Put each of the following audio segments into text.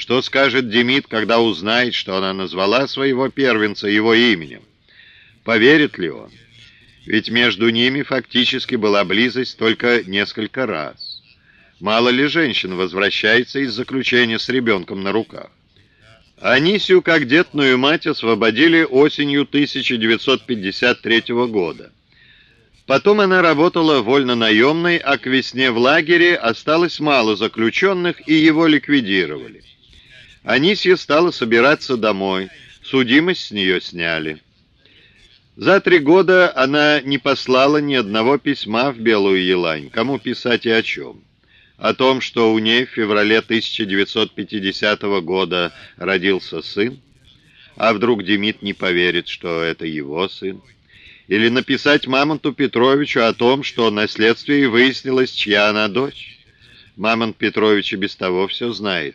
Что скажет Демид, когда узнает, что она назвала своего первенца его именем? Поверит ли он? Ведь между ними фактически была близость только несколько раз. Мало ли женщин возвращается из заключения с ребенком на руках. Анисию, как детную мать, освободили осенью 1953 года. Потом она работала вольно-наемной, а к весне в лагере осталось мало заключенных, и его ликвидировали. Анисья стала собираться домой, судимость с нее сняли. За три года она не послала ни одного письма в Белую Елань. Кому писать и о чем? О том, что у ней в феврале 1950 года родился сын? А вдруг Демид не поверит, что это его сын? Или написать Мамонту Петровичу о том, что на следствии выяснилось, чья она дочь? Мамонт Петрович и без того все знает.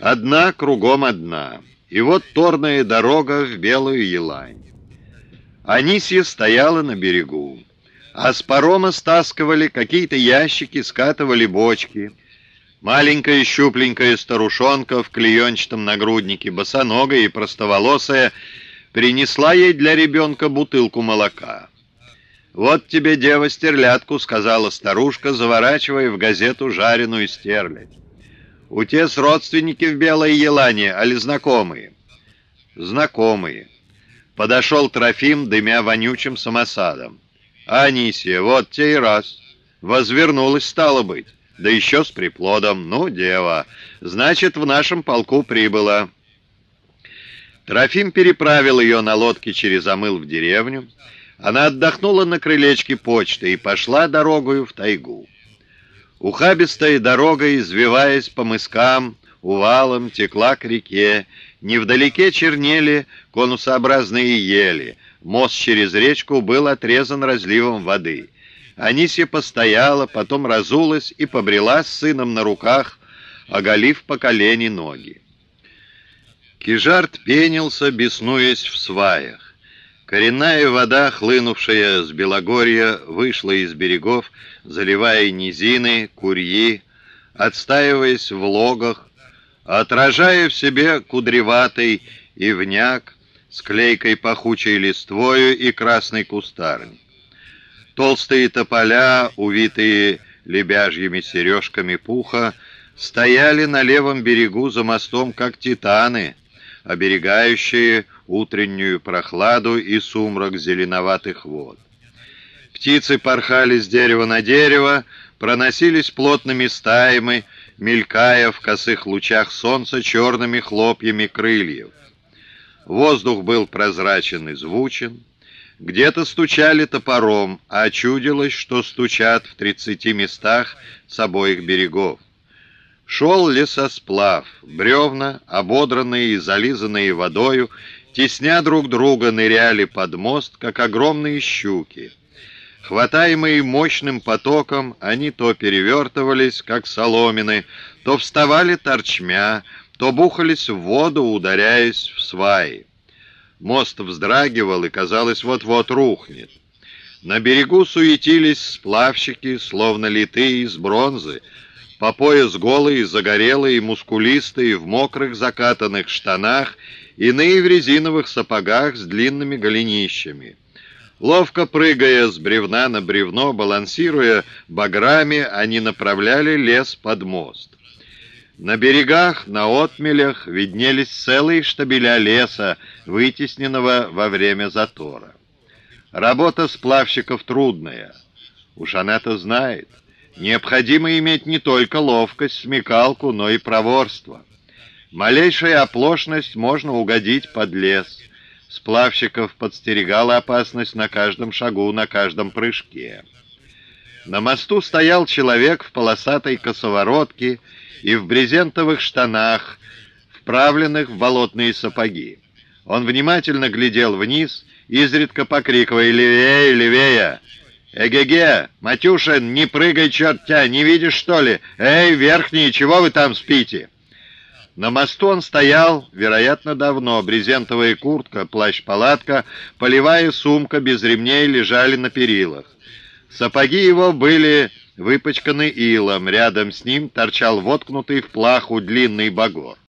Одна кругом одна. И вот торная дорога в Белую Елань. Анисья стояла на берегу, а с парома стаскивали какие-то ящики, скатывали бочки. Маленькая щупленькая старушонка в клеенчатом нагруднике, босоногая и простоволосая, принесла ей для ребенка бутылку молока. «Вот тебе, дева, стерлядку», — сказала старушка, заворачивая в газету жареную стерлядь. У тес родственники в Белой Елане, али знакомые? Знакомые. Подошел Трофим, дымя вонючим самосадом. Анисия, вот те и раз. Возвернулась, стало быть. Да еще с приплодом. Ну, дева, значит, в нашем полку прибыла. Трофим переправил ее на лодке через Амыл в деревню. Она отдохнула на крылечке почты и пошла дорогою в тайгу. Ухабистая дорога, извиваясь по мыскам, увалом текла к реке. Невдалеке чернели конусообразные ели. Мост через речку был отрезан разливом воды. Анисия постояла, потом разулась и побрела с сыном на руках, оголив по колени ноги. Кижарт пенился, беснуясь в сваях. Коренная вода, хлынувшая с Белогорья, вышла из берегов, заливая низины, курьи, отстаиваясь в логах, отражая в себе кудреватый ивняк с клейкой пахучей листвою и красный кустарник. Толстые тополя, увитые лебяжьими сережками пуха, стояли на левом берегу за мостом, как титаны, оберегающие утреннюю прохладу и сумрак зеленоватых вод. Птицы порхали с дерева на дерево, проносились плотными стаями, мелькая в косых лучах солнца черными хлопьями крыльев. Воздух был прозрачен и звучен. Где-то стучали топором, а чудилось, что стучат в тридцати местах с обоих берегов. Шел лесосплав, бревна, ободранные и зализанные водою, тесня друг друга, ныряли под мост, как огромные щуки. Хватаемые мощным потоком, они то перевертывались, как соломины, то вставали торчмя, то бухались в воду, ударяясь в сваи. Мост вздрагивал и, казалось, вот-вот рухнет. На берегу суетились сплавщики, словно литые из бронзы, по пояс голые, загорелые, мускулистые, в мокрых закатанных штанах, иные в резиновых сапогах с длинными голенищами. Ловко прыгая с бревна на бревно, балансируя баграми, они направляли лес под мост. На берегах, на отмелях виднелись целые штабеля леса, вытесненного во время затора. Работа сплавщиков трудная. Уж она-то знает. Необходимо иметь не только ловкость, смекалку, но и проворство. Малейшая оплошность можно угодить под лес. Сплавщиков подстерегала опасность на каждом шагу, на каждом прыжке. На мосту стоял человек в полосатой косоворотке и в брезентовых штанах, вправленных в болотные сапоги. Он внимательно глядел вниз, изредка покрикивая «Левее, левее!» «Эге-ге! Матюшин, не прыгай, чертя! Не видишь, что ли? Эй, верхние, чего вы там спите?» На мосту он стоял, вероятно, давно. Брезентовая куртка, плащ-палатка, полевая сумка без ремней лежали на перилах. Сапоги его были выпачканы илом. Рядом с ним торчал воткнутый в плаху длинный багор.